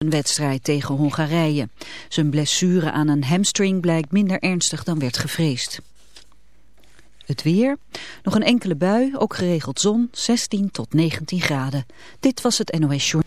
een wedstrijd tegen Hongarije. Zijn blessure aan een hamstring blijkt minder ernstig dan werd gevreesd. Het weer. Nog een enkele bui, ook geregeld zon, 16 tot 19 graden. Dit was het NOS Short.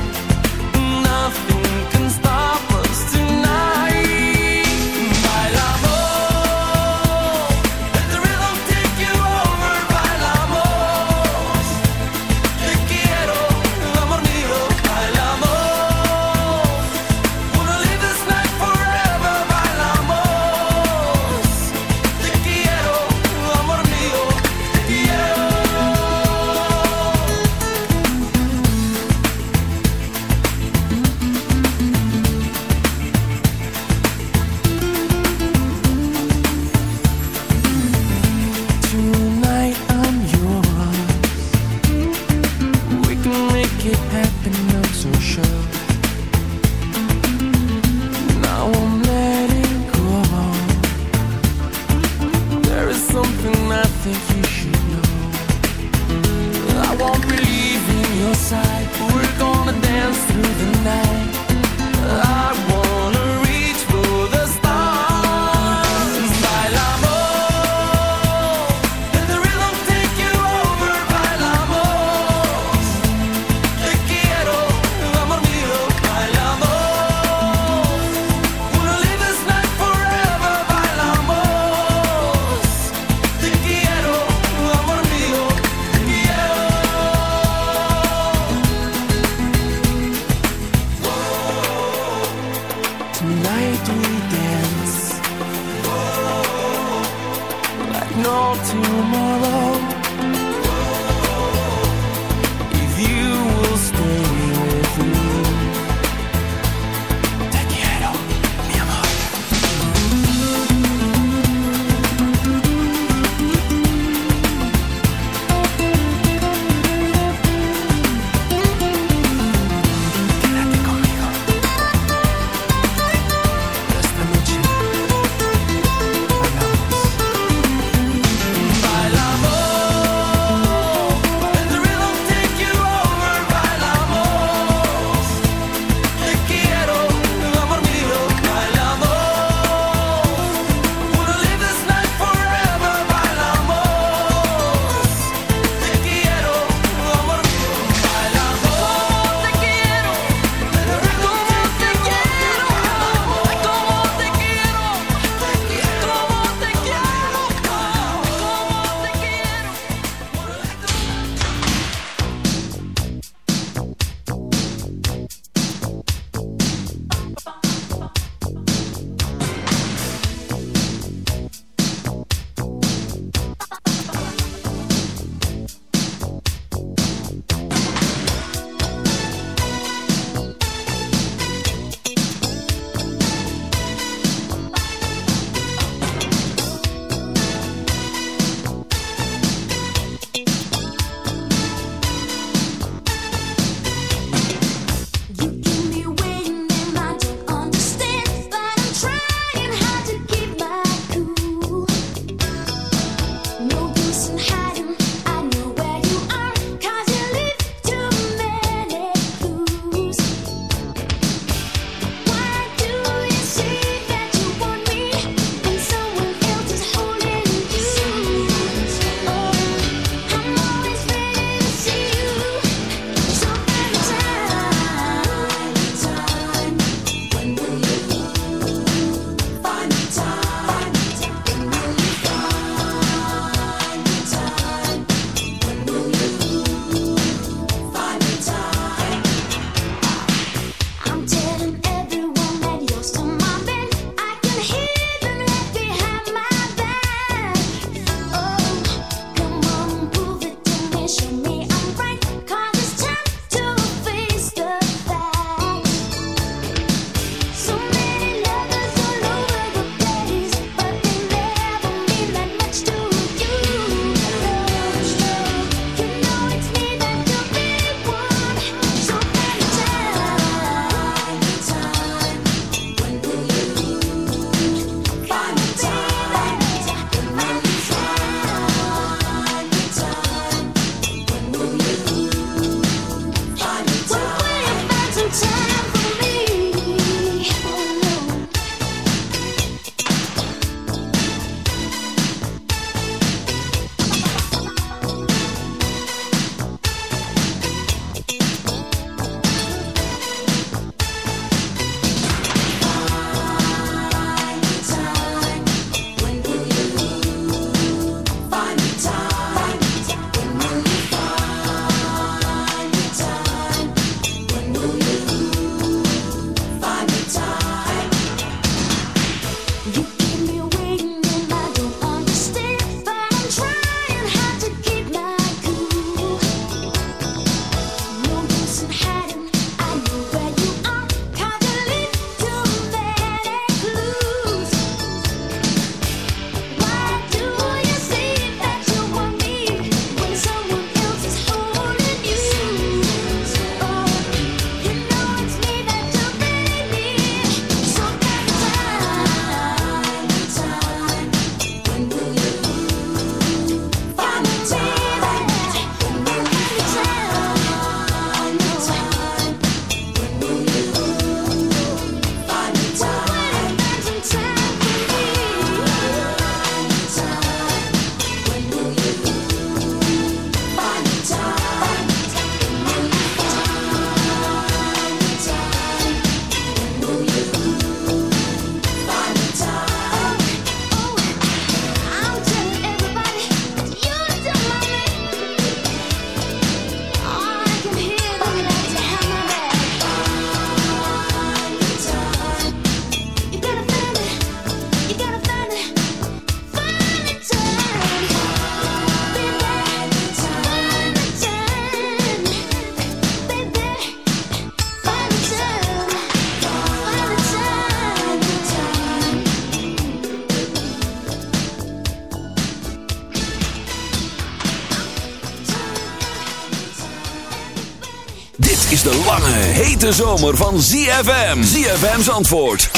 hete zomer van ZFM. ZFM's antwoord 106.9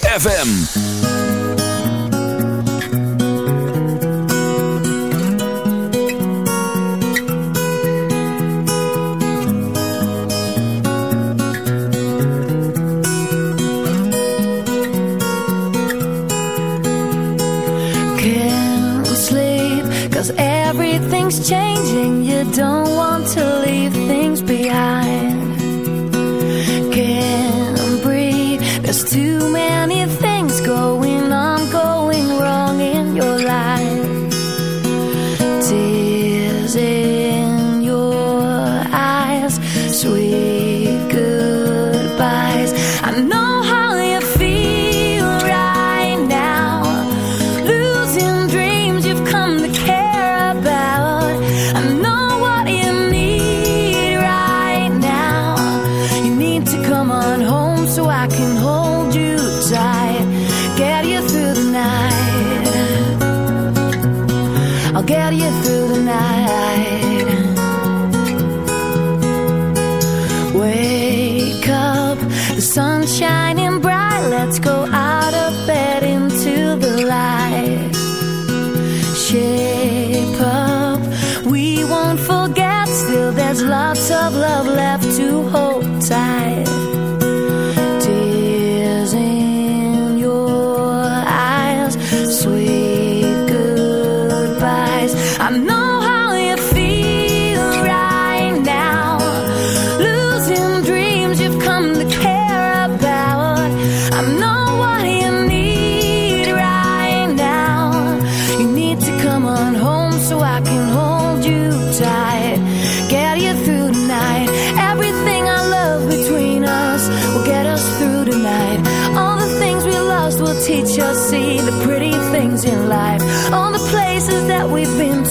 FM. Can't sleep, cause everything's changing, you don't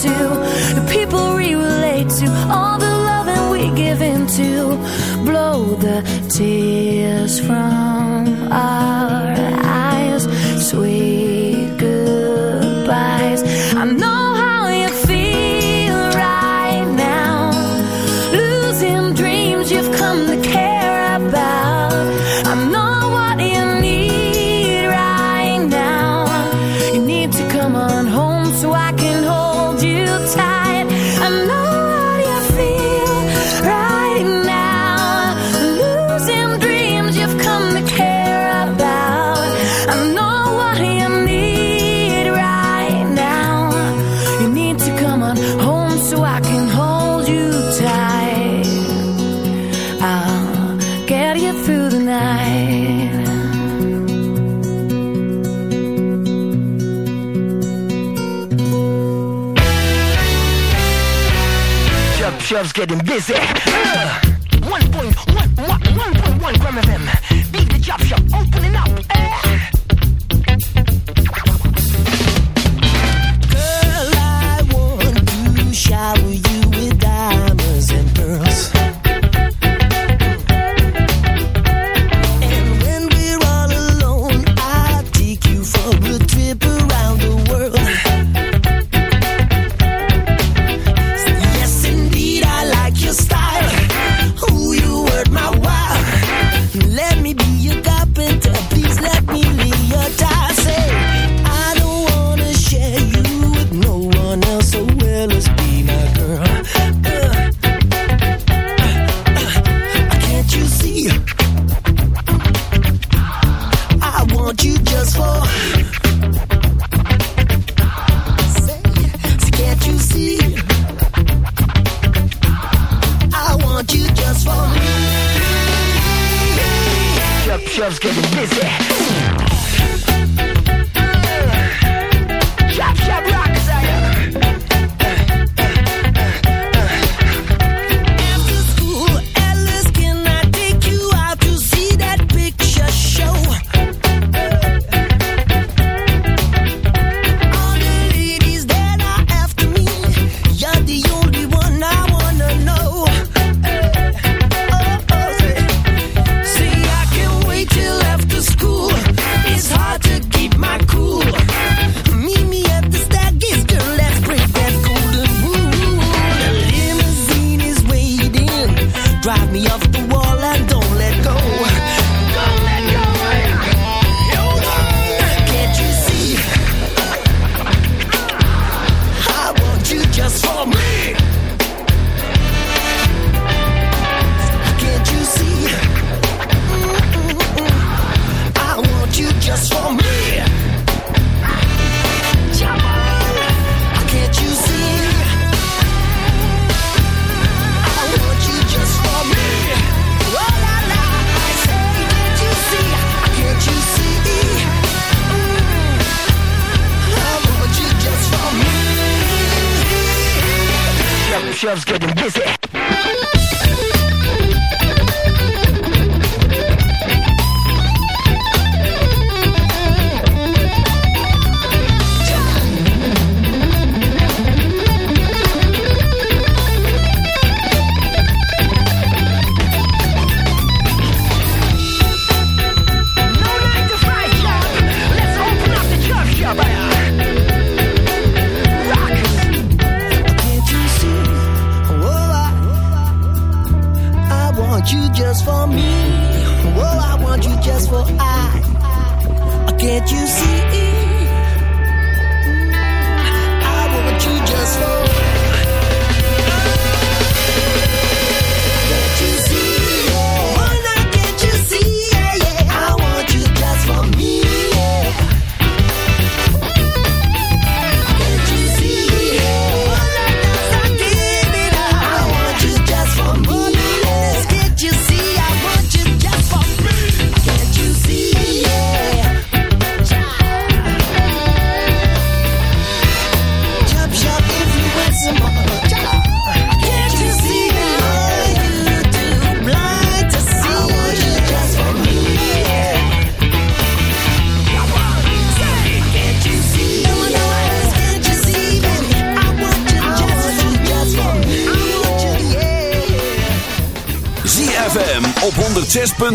to, the people we relate to, all the loving we give into. Blow the tears from our dizer.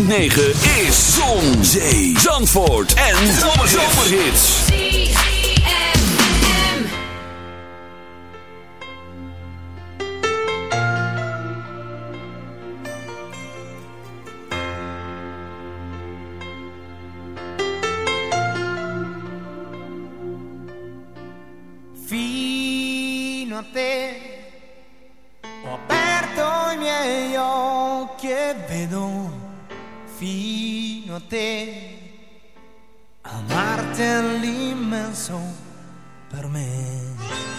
9. vicino a te, amarti all'immenso per me.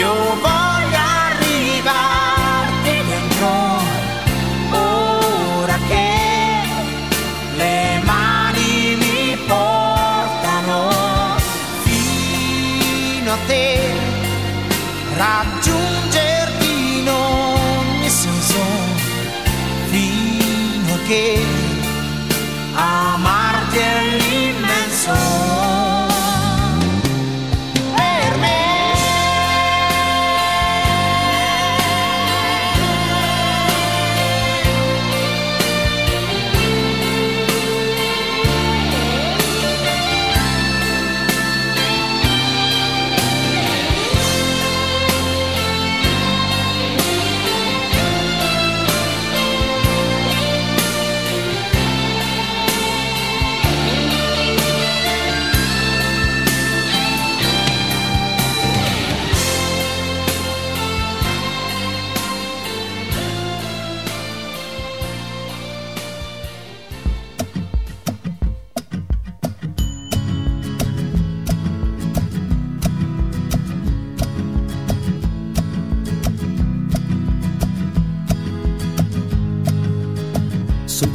Io voglio arrivarti dentro ora che le mani mi portano fino a te.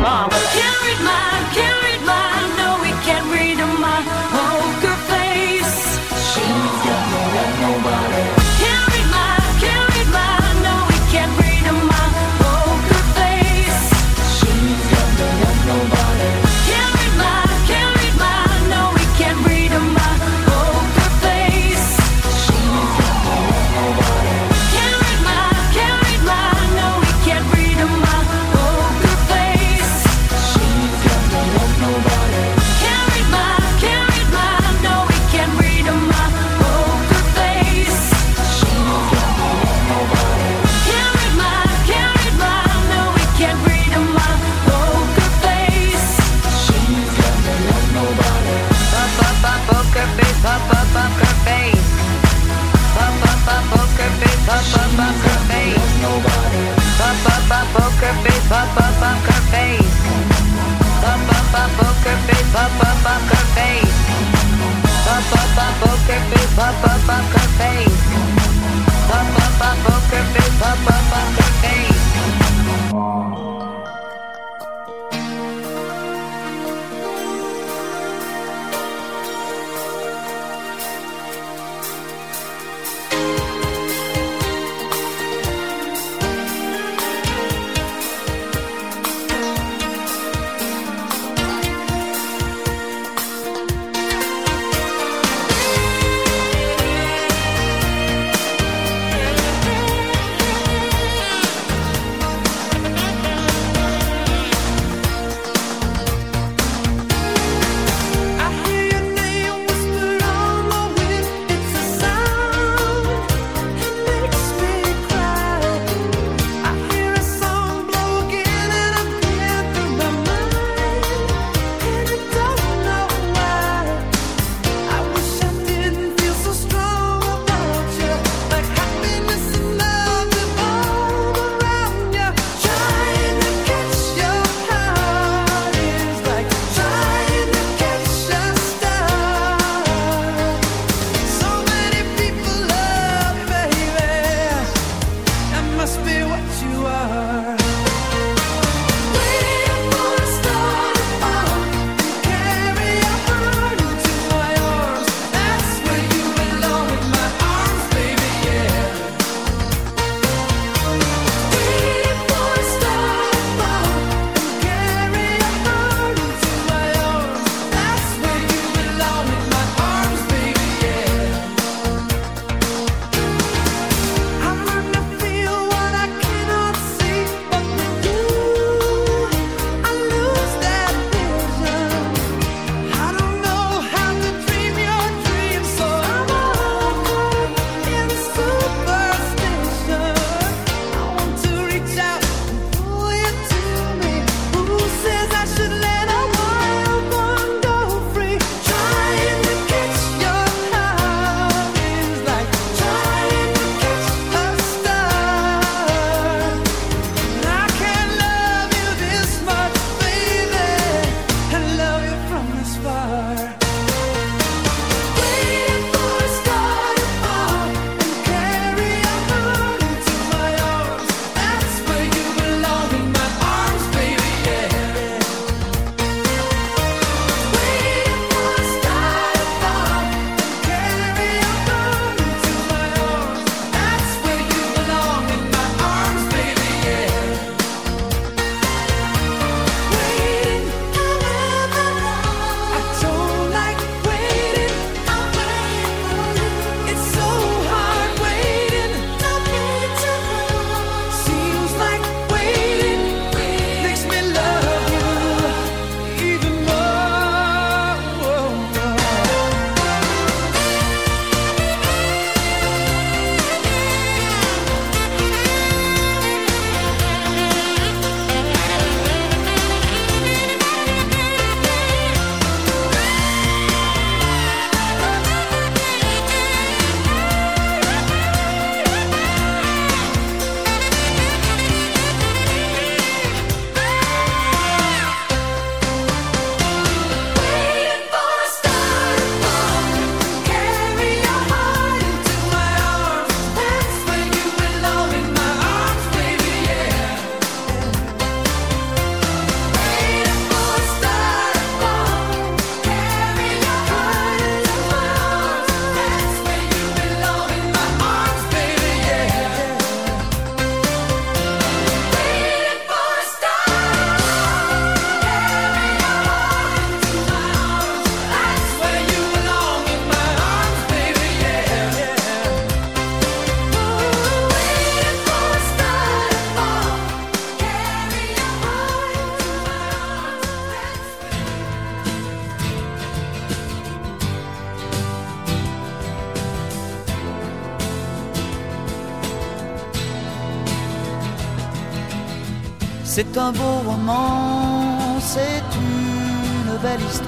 mama. Bump, bump, bump her face. Bump, bump, bump, poke face. Bump, bump, bump her face. Bump, bump, bump, face. Bump, bump, bump face. Bump, bump, bump, face.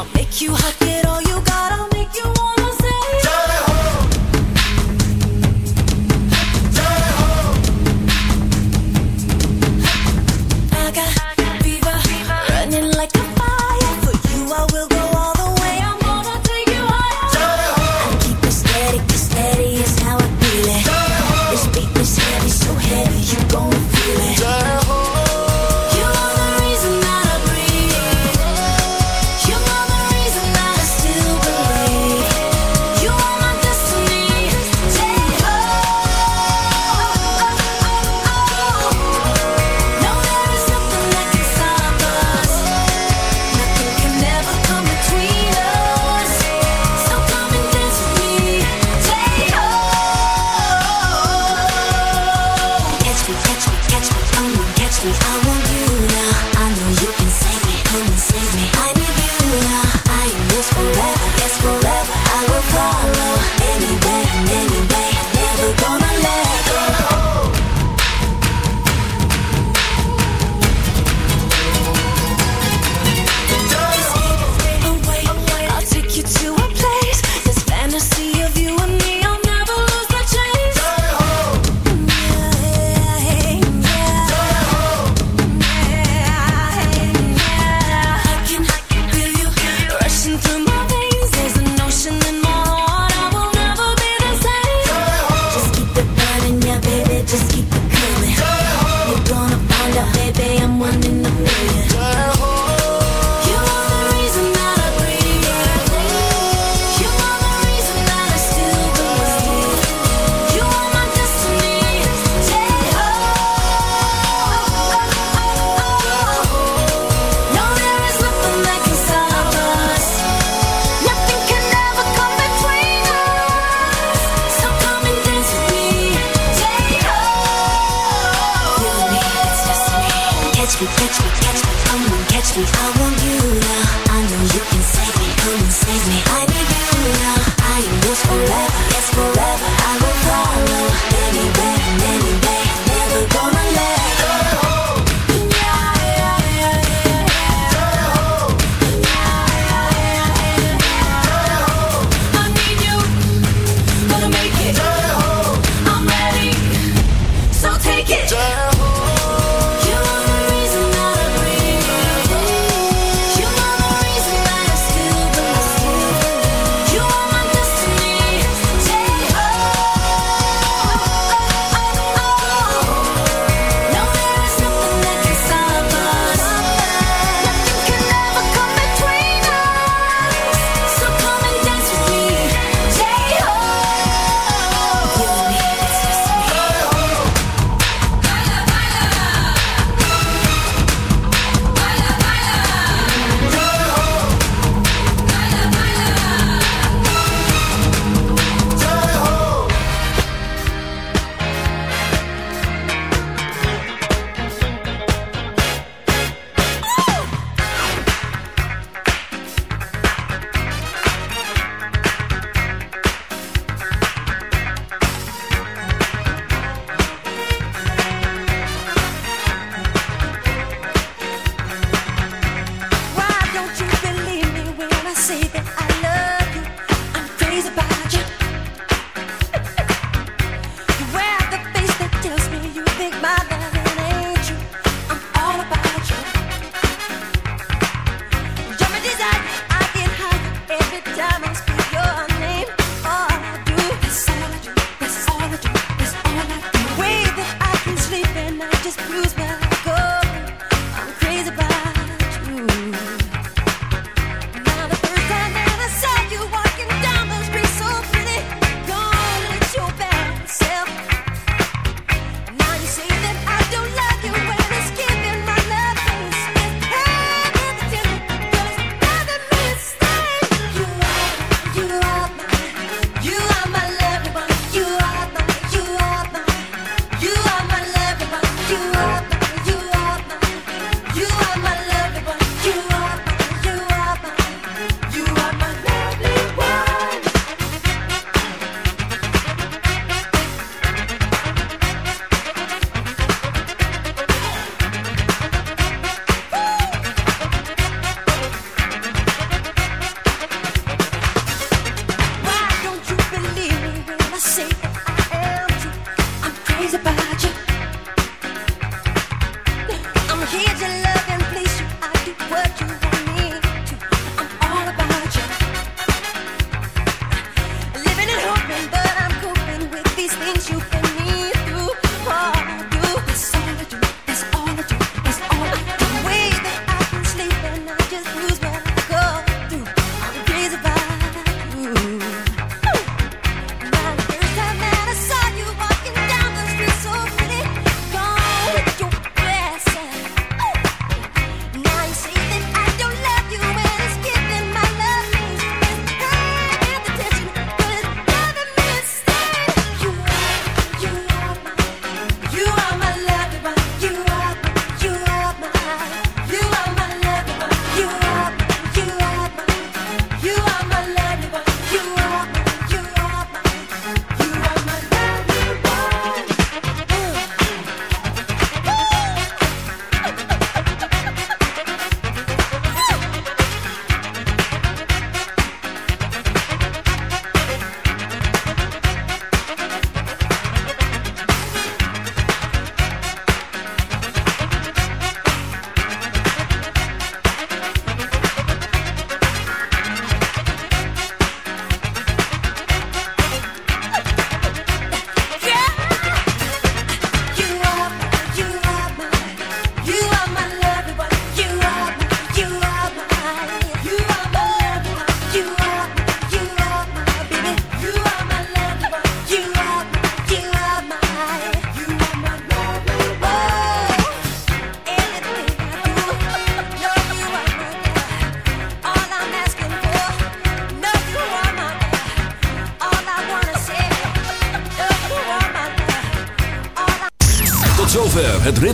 I'll make you hot, get all see that I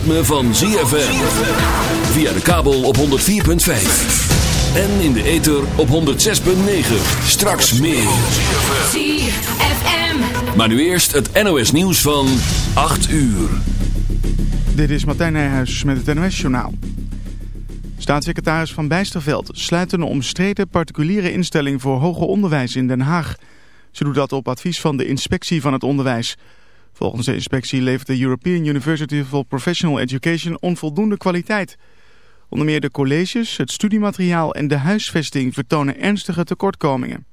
ritme van ZFM. Via de kabel op 104.5. En in de ether op 106.9. Straks meer. ZFM. Maar nu eerst het NOS nieuws van 8 uur. Dit is Martijn Nijhuis met het NOS journaal. Staatssecretaris Van Bijsterveld sluit een omstreden particuliere instelling voor hoger onderwijs in Den Haag. Ze doet dat op advies van de inspectie van het onderwijs... Volgens de inspectie levert de European University for Professional Education onvoldoende kwaliteit. Onder meer de colleges, het studiemateriaal en de huisvesting vertonen ernstige tekortkomingen.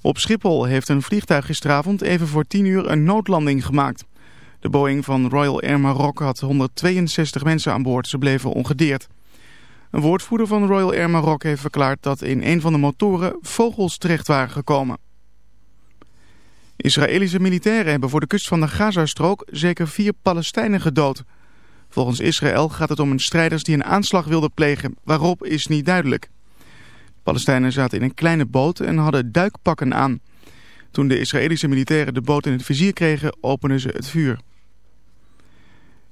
Op Schiphol heeft een vliegtuig gisteravond even voor 10 uur een noodlanding gemaakt. De Boeing van Royal Air Maroc had 162 mensen aan boord. Ze bleven ongedeerd. Een woordvoerder van Royal Air Maroc heeft verklaard dat in een van de motoren vogels terecht waren gekomen. Israëlische militairen hebben voor de kust van de Gazastrook zeker vier Palestijnen gedood. Volgens Israël gaat het om een strijders die een aanslag wilden plegen. Waarop is niet duidelijk. De Palestijnen zaten in een kleine boot en hadden duikpakken aan. Toen de Israëlische militairen de boot in het vizier kregen, openden ze het vuur.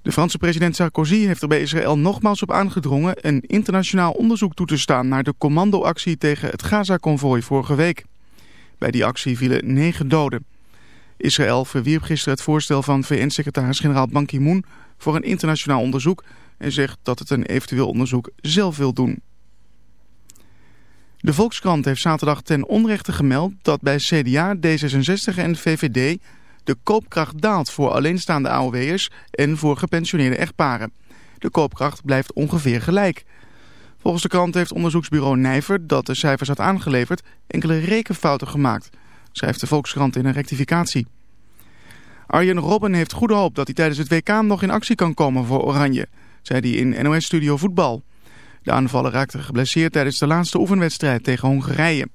De Franse president Sarkozy heeft er bij Israël nogmaals op aangedrongen een internationaal onderzoek toe te staan naar de commandoactie tegen het Gaza-konvooi vorige week. Bij die actie vielen negen doden. Israël verwierp gisteren het voorstel van VN-secretaris-generaal Ban Ki-moon voor een internationaal onderzoek en zegt dat het een eventueel onderzoek zelf wil doen. De Volkskrant heeft zaterdag ten onrechte gemeld dat bij CDA, D66 en VVD de koopkracht daalt voor alleenstaande AOW'ers en voor gepensioneerde echtparen. De koopkracht blijft ongeveer gelijk. Volgens de krant heeft onderzoeksbureau Nijver, dat de cijfers had aangeleverd, enkele rekenfouten gemaakt schrijft de Volkskrant in een rectificatie. Arjen Robben heeft goede hoop dat hij tijdens het WK nog in actie kan komen voor Oranje, zei hij in NOS Studio Voetbal. De aanvaller raakte geblesseerd tijdens de laatste oefenwedstrijd tegen Hongarije.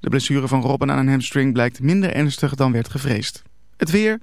De blessure van Robben aan een hamstring blijkt minder ernstig dan werd gevreesd. Het weer...